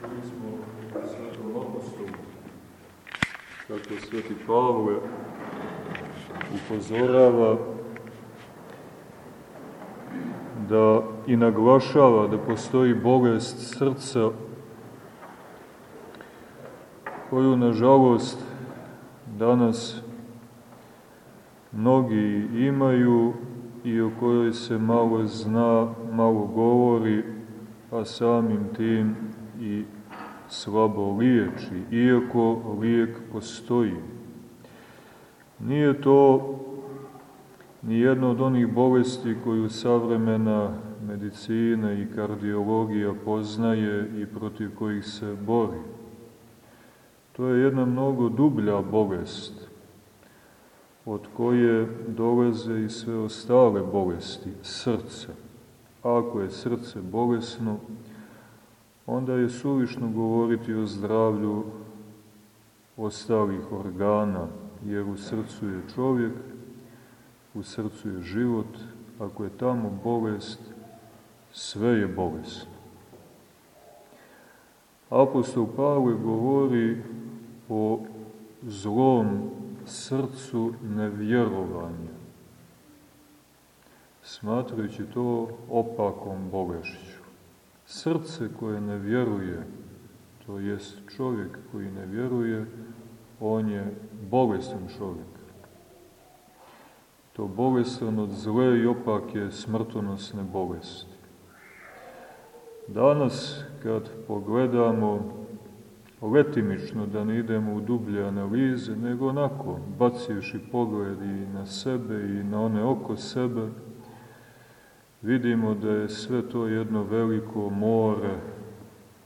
Čuli smo apostolu, kako sveti Pavle upozorava da i naglašava da postoji bolest srca koju, nažalost, danas mnogi imaju i o kojoj se malo zna, malo govori, a samim tim i slabo liječi, iako lijek postoji. Nije to ni jedna od onih bolesti koju savremena medicina i kardiologija poznaje i protiv kojih se bori. To je jedna mnogo dublja bolest, od koje dolaze i sve ostale bolesti srca. Ako je srce bolesno, onda je suvišno govoriti o zdravlju ostalih organa, jer u srcu je čovjek, u srcu je život, ako je tamo bolest, sve je bolest. Apostol Pavle govori o zlom srcu nevjerovanja, smatrajući to opakom bolešću. Srce koje ne vjeruje, to jest čovjek koji ne vjeruje, on je bolestan čovjek. To bolestan od zle i opake smrtonosne bolesti. Danas, kad pogledamo letimično, da ne idemo u dublje analize, nego onako, bacivši pogled i na sebe i na one oko sebe, vidimo da je sve to jedno veliko more,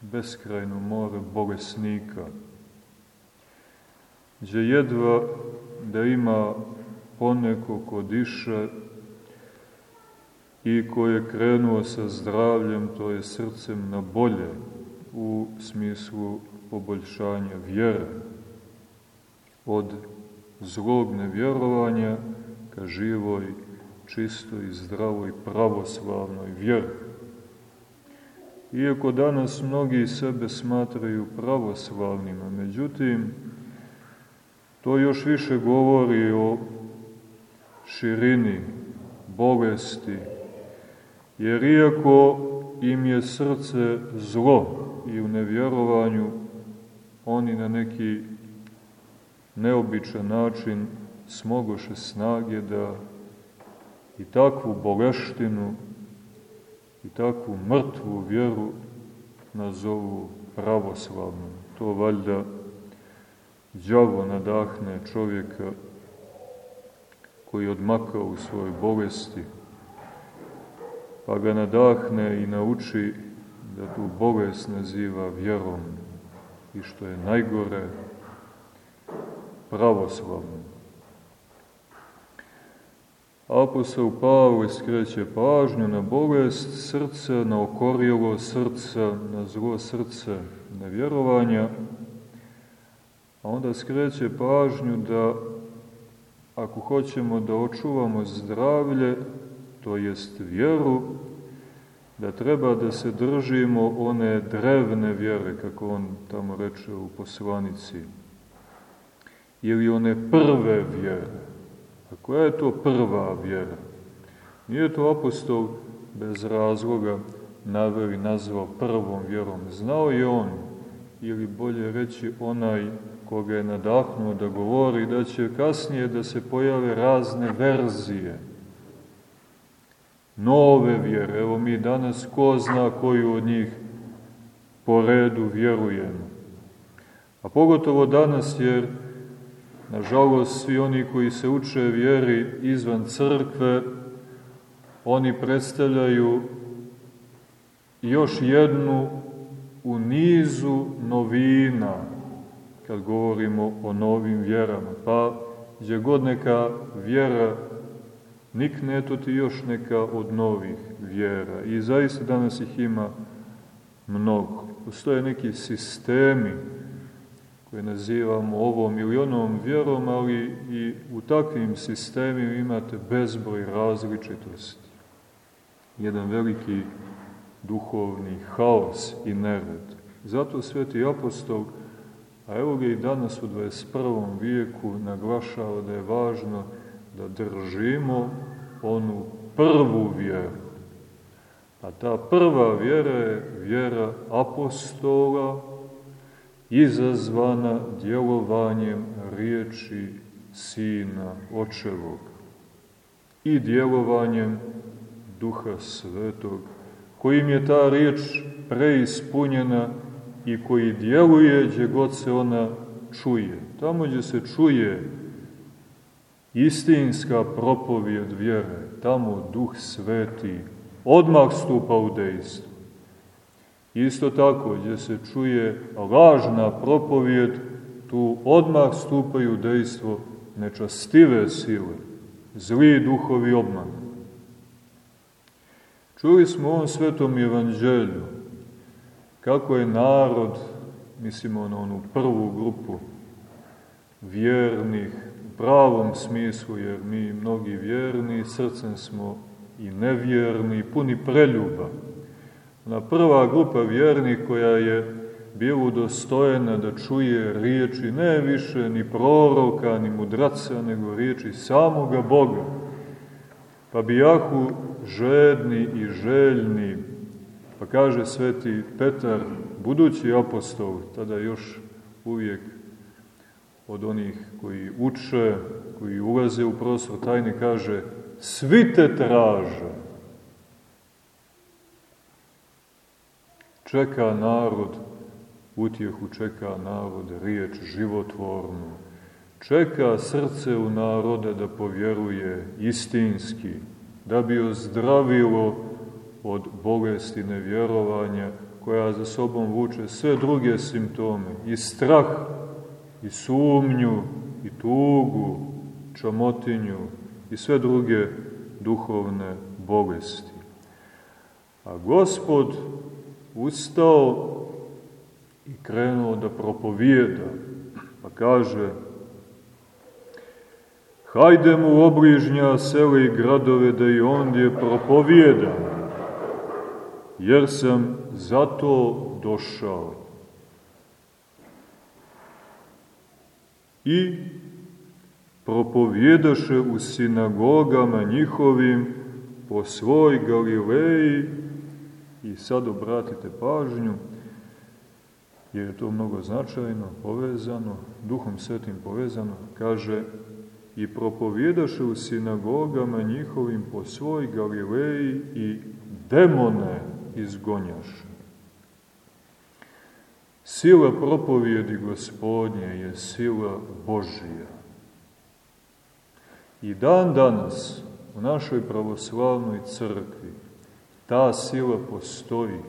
beskrajno more bolesnika, gdje jedva da ima poneko ko diše i ko je krenuo sa zdravljem, to je srcem na bolje, u smislu poboljšanja vjere, od zlog nevjerovanja ka živoj, čistoj, zdravoj, pravoslavnoj vjeri. Iako danas mnogi sebe smatraju pravoslavnima, međutim, to još više govori o širini bolesti, jer iako im je srce zlo i u nevjerovanju, oni na neki neobičan način smogoše snage da i takvu boleštinu i takvu mrtvu vjeru nazovu pravoslavnom. To valjda đavo nadahne čovjeka koji odmaka u svojoj bolesti, pa ga nadahne i nauči da tu bolest naziva vjerom i što je najgore, pravoslavnom. Apostol Pavle skreće pažnju na bolest srca, na okorjelo srca, na zlo srce nevjerovanja, a onda skreće pažnju da ako hoćemo da očuvamo zdravlje, to jest vjeru, da treba da se držimo one drevne vjere, kako on tamo reče u poslanici, ili one prve vjere. A koja je to prva vjera? Nije to apostol bez razloga naveo i nazvao prvom vjerom. Znao je on, ili bolje reći onaj koga je nadahnuo da govori, da će kasnije da se pojave razne verzije, nove vjere. Evo mi danas ko zna koju od njih po redu vjerujemo. A pogotovo danas jer, nažalost, svi oni koji se uče vjeri izvan crkve, oni predstavljaju još jednu u nizu novina, kad govorimo o novim vjerama. Pa, gdje god neka vjera nikne, to ti još neka od novih vjera. I zaista danas ih ima mnogo. Postoje neki sistemi koje nazivamo ovom ili onom vjerom, ali i u takvim sistemima imate bezbroj različitosti. Jedan veliki duhovni haos i nered. Zato sveti apostol, a evo ga i danas u 21. vijeku, naglašava da je važno da držimo onu prvu vjeru. A ta prva vjera je vjera apostola, izazvana djelovanjem riječi Sina Očevog i djelovanjem Duha Svetog, kojim je ta riječ preispunjena i koji djeluje gdje god se ona čuje. Tamo gdje se čuje istinska propovijed vjere, tamo Duh Sveti odmah stupa u dejstvo. Isto tako, gdje se čuje lažna propovijed, tu odmah stupaju dejstvo nečastive sile, zli duhovi obman. Čuli smo u ovom svetom evanđelju kako je narod, mislimo na onu prvu grupu vjernih, u pravom smislu, jer mi mnogi vjerni, srcem smo i nevjerni, puni preljuba. Ona prva grupa vjernih koja je bila udostojena da čuje riječi ne više ni proroka, ni mudraca, nego riječi samoga Boga. Pa bijahu žedni i željni, pa kaže sveti Petar, budući apostol, tada još uvijek od onih koji uče, koji ulaze u prostor tajni, kaže, svi te traže. Čeka narod, utjehu čeka narod, riječ životvornu. Čeka srce u narode da povjeruje istinski, da bi ozdravilo od bolesti nevjerovanja, koja za sobom vuče sve druge simptome, i strah, i sumnju, i tugu, čamotinju, i sve druge duhovne bolesti. A gospod ustao i krenuo da propovijeda, pa kaže Hajde mu obližnja sele i gradove da i ondje propovijeda, jer sam zato došao. I propovjedaše u sinagogama njihovim po svoj Galileji i sad obratite pažnju, jer je to mnogo značajno, povezano, duhom svetim povezano, kaže i propovjedaše u sinagogama njihovim po svoj Galileji i demone izgonjaše. Sila propovjedi gospodnje je sila Božija. I dan danas u našoj pravoslavnoj crkvi ta sila postoji.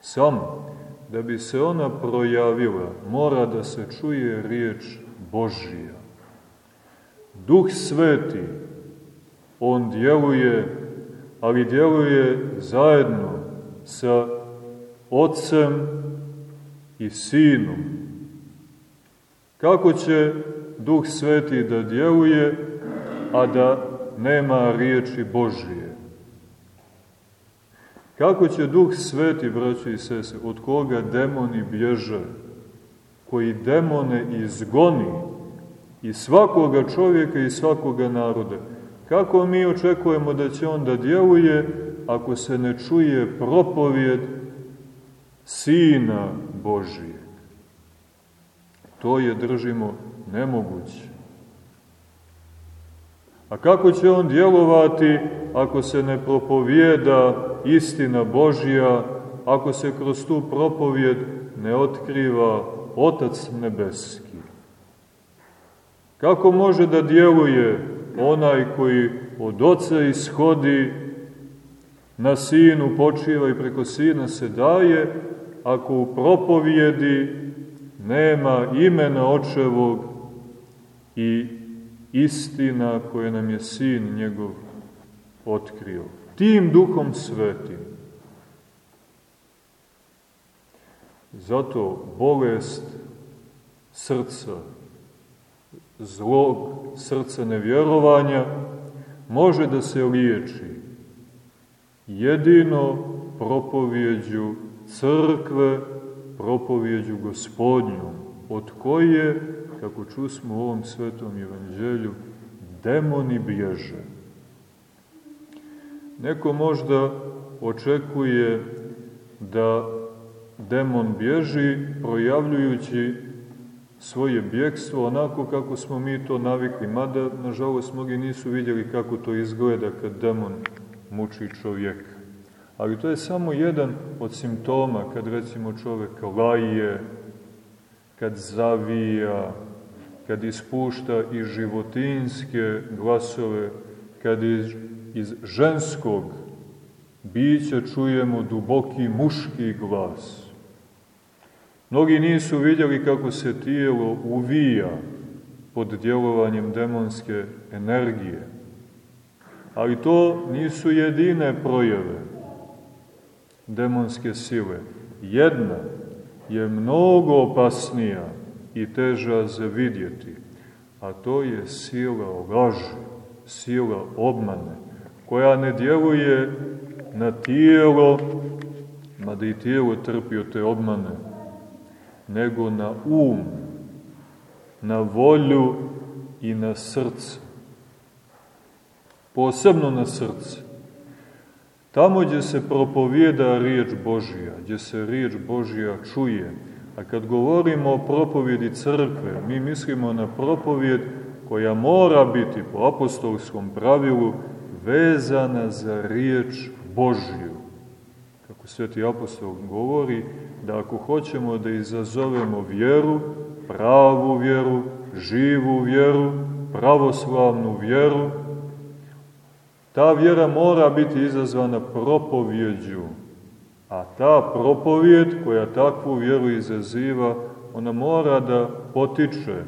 Samo da bi se ona projavila, mora da se čuje riječ Božija. Duh Sveti, on djeluje, ali djeluje zajedno sa Otcem i Sinom. Kako će Duh Sveti da djeluje, a da nema riječi Božije. Kako će Duh Sveti, braći i sese, od koga demoni bježe, koji demone izgoni i svakoga čovjeka i svakoga naroda, kako mi očekujemo da će on da djeluje ako se ne čuje propovjed Sina Božije? To je, držimo, nemoguće. A kako će on djelovati ako se ne propovijeda istina Božja, ako se kroz tu propovjed ne otkriva Otac Nebeski? Kako može da djeluje onaj koji od Oca ishodi, na Sinu počiva i preko Sina se daje, ako u propovjedi nema imena Očevog i istina koje nam je Sin njegov otkrio. Tim duhom svetim. Zato bolest srca, zlog srca nevjerovanja, može da se liječi jedino propovjeđu crkve propovjeđu gospodnjom, od koje, kako čusmo u ovom svetom evanđelju, demoni bježe. Neko možda očekuje da demon bježi projavljujući svoje bjekstvo onako kako smo mi to navikli, mada, nažalost, mnogi nisu vidjeli kako to izgleda kad demon muči čovjeka. Ali to je samo jedan od simptoma kad recimo čovjek laje, kad zavija, kad ispušta i životinske glasove, kad iz, iz ženskog bića čujemo duboki muški glas. Mnogi nisu vidjeli kako se tijelo uvija pod djelovanjem demonske energije. Ali to nisu jedine projave demonske sile. Jedna je mnogo opasnija i teža za vidjeti, a to je sila laži, sila obmane, koja ne djeluje na tijelo, mada i tijelo trpi od te obmane, nego na um, na volju i na srce. Posebno na srce. Tamo gdje se propovijeda riječ Božija, gdje se riječ Božija čuje, a kad govorimo o propovjedi crkve, mi mislimo na propovjed koja mora biti po apostolskom pravilu vezana za riječ Božju. Kako sveti apostol govori, da ako hoćemo da izazovemo vjeru, pravu vjeru, živu vjeru, pravoslavnu vjeru, ta vjera mora biti izazvana propovjeđu. A ta propovjed koja takvu vjeru izaziva, ona mora da potiče,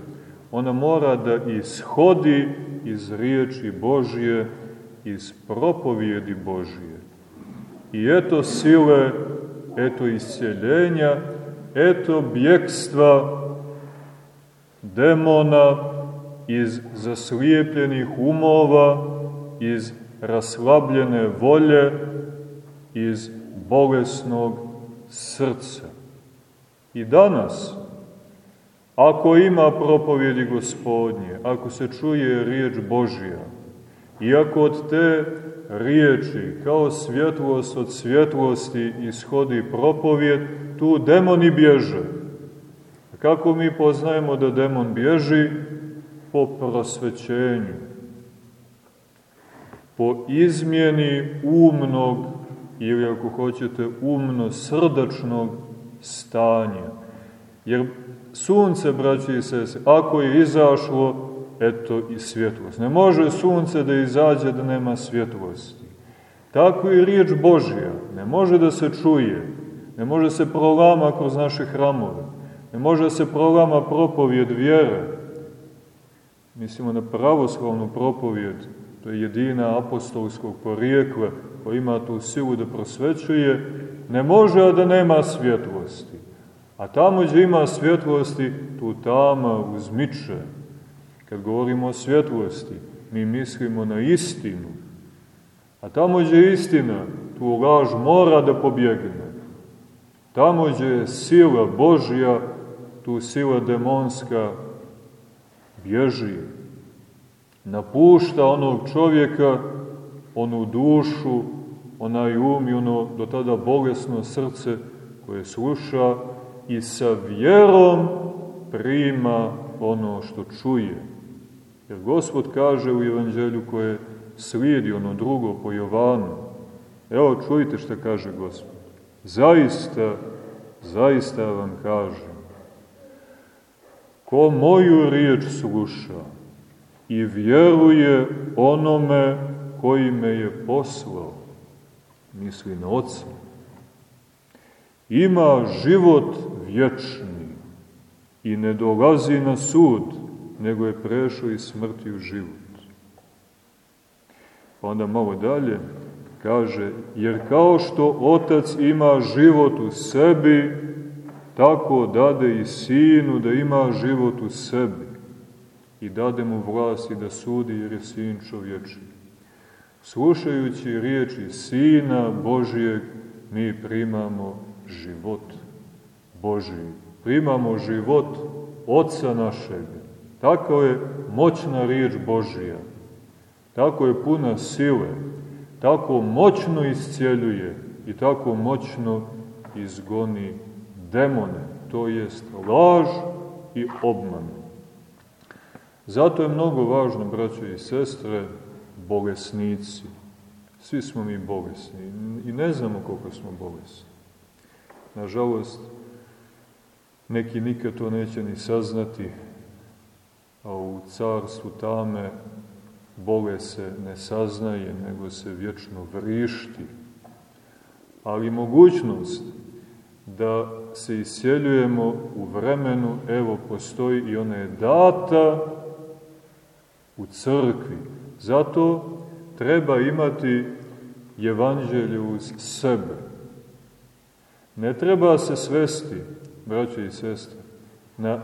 ona mora da ishodi iz riječi Božje, iz propovjedi Božje. I eto sile, eto isceljenja, eto bjekstva demona iz zaslijepljenih umova, iz raslabljene volje, iz bolesnog srca. I danas, ako ima propovjedi gospodnje, ako se čuje riječ Božija, i ako od te riječi, kao svjetlost od svjetlosti ishodi propovjed, tu demoni bježe. Kako mi poznajemo da demon bježi? Po prosvećenju. Po izmjeni umnog ili ako hoćete umno-srdačnog stanja. Jer sunce, braći i sese, ako je izašlo, eto i svjetlost. Ne može sunce da izađe da nema svjetlosti. Tako i riječ Božja ne može da se čuje, ne može se prolama kroz naše hramove, ne može se prolama propovjed vjere. Mislimo na pravoslavnu propovjed, to je jedina apostolskog porijekla koja ima tu silu da prosvećuje, ne može a da nema svjetlosti. A tamo gdje ima svjetlosti, tu tama uzmiče Kad govorimo o svjetlosti, mi mislimo na istinu. A tamo gdje je istina, tu laž mora da pobjegne. Tamo gdje je sila Božja, tu sila demonska bježi. Napušta onog čovjeka, onu dušu, onaj um i ono do tada bolesno srce koje sluša i sa vjerom prima ono što čuje. Jer Gospod kaže u evanđelju koje slijedi ono drugo po Jovanu, evo čujte što kaže Gospod, zaista, zaista vam kažem, ko moju riječ sluša i vjeruje onome koji me je poslao, misli na Otca, ima život vječni i ne dolazi na sud, nego je prešao iz smrti u život. Pa onda malo dalje kaže, jer kao što otac ima život u sebi, tako dade i sinu da ima život u sebi i dade mu vlast i da sudi jer je sin čovječni. Slušajući riječi Sina Božijeg, mi primamo život Božiji. Primamo život Otca našeg. Tako je moćna riječ Božija. Tako je puna sile. Tako moćno iscijeljuje i tako moćno izgoni demone, to jest laž i obman. Zato je mnogo važno, braćo i sestre, bolesnici. Svi smo mi bolesni i ne znamo koliko smo bolesni. Nažalost, neki nikad to neće ni saznati, a u carstvu tame bole se ne saznaje, nego se vječno vrišti. Ali mogućnost da se isjeljujemo u vremenu, evo, postoji i ona je data u crkvi. Zato treba imati evanđelje uz sebe. Ne treba se svesti, braće i sestre, na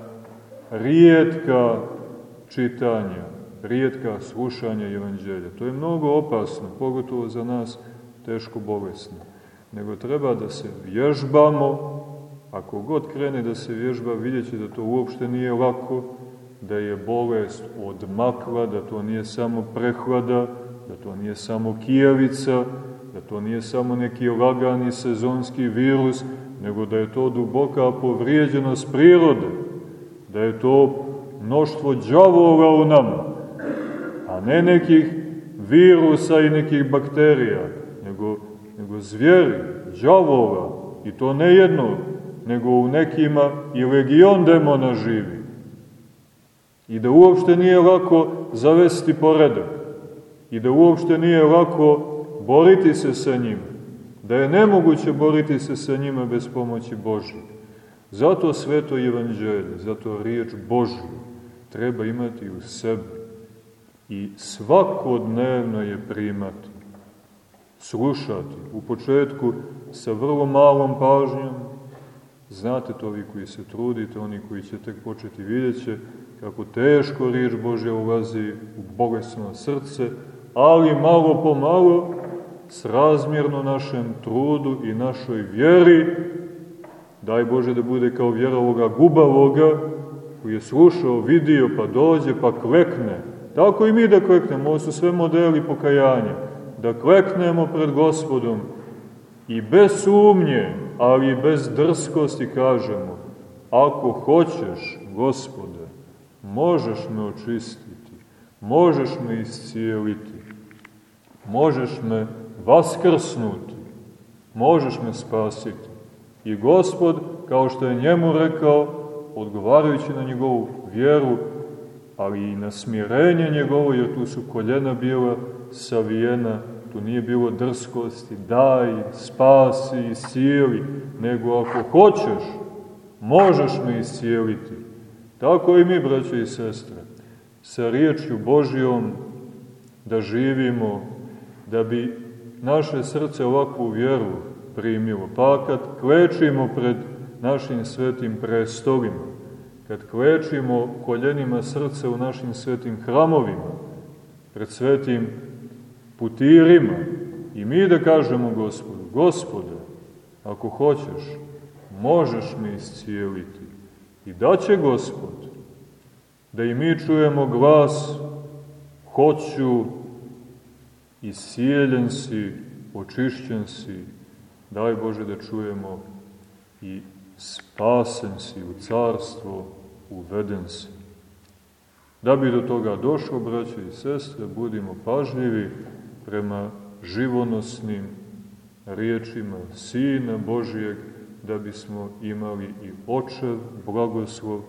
rijetka čitanja, rijetka slušanja evanđelja. To je mnogo opasno, pogotovo za nas teško bolesno. Nego treba da se vježbamo, ako god krene da se vježba, vidjet da to uopšte nije lako, da je bolest odmakla, da to nije samo prehlada, da to nije samo kijavica, da to nije samo neki lagani sezonski virus, nego da je to duboka povrijeđenost prirode, da je to mnoštvo džavola u nama, a ne nekih virusa i nekih bakterija, nego, nego zvijeri, džavola, i to ne jedno, nego u nekima i legion demona živi. I da uopšte nije lako zavesti poredak. I da uopšte nije lako boriti se sa njima. Da je nemoguće boriti se sa njima bez pomoći Božje. Zato sveto evanđelje, zato riječ Božju treba imati u sebi i svakodnevno je primati, slušati. U početku sa vrlo malom pažnjom, znate to vi koji se trudite, oni koji će tek početi vidjet će kako teško riječ Božja ulazi u bolesno srce, ali malo po malo, srazmjerno našem trudu i našoj vjeri, daj Bože da bude kao vjera ovoga gubavoga, koji je slušao, vidio, pa dođe, pa klekne. Tako i mi da kleknemo, ovo su sve modeli pokajanja. Da kleknemo pred gospodom i bez sumnje, ali i bez drskosti kažemo, ako hoćeš, gospode, možeš me očistiti, možeš me iscijeliti, možeš me vaskrsnuti, možeš me spasiti. I gospod, kao što je njemu rekao, odgovarajući na njegovu vjeru, ali i na smirenje njegovo, jer tu su koljena bila savijena, tu nije bilo drskosti, daj, spasi, iscijeli, nego ako hoćeš, možeš me iscijeliti. Tako i mi, braće i sestre, sa riječju Božijom da živimo, da bi naše srce ovakvu vjeru primilo. Pa kad klečimo pred našim svetim prestolima, kad klečimo koljenima srca u našim svetim hramovima, pred svetim putirima, i mi da kažemo gospodu, gospode, ako hoćeš, možeš me iscijeliti. I daće gospod da i mi čujemo glas, hoću, iscijeljen si, očišćen si, daj Bože da čujemo i spasen si u carstvo, uveden si. Da bi do toga došlo, braće i sestre, budimo pažljivi prema živonosnim riječima Sina Božijeg, da bismo imali i očev blagoslov,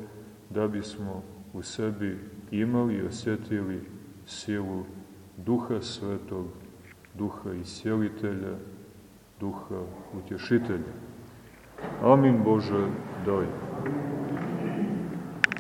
da bismo u sebi imali i osjetili silu Duha Svetog, Duha Isjelitelja, Duha Utješitelja. Amin Bože, daj.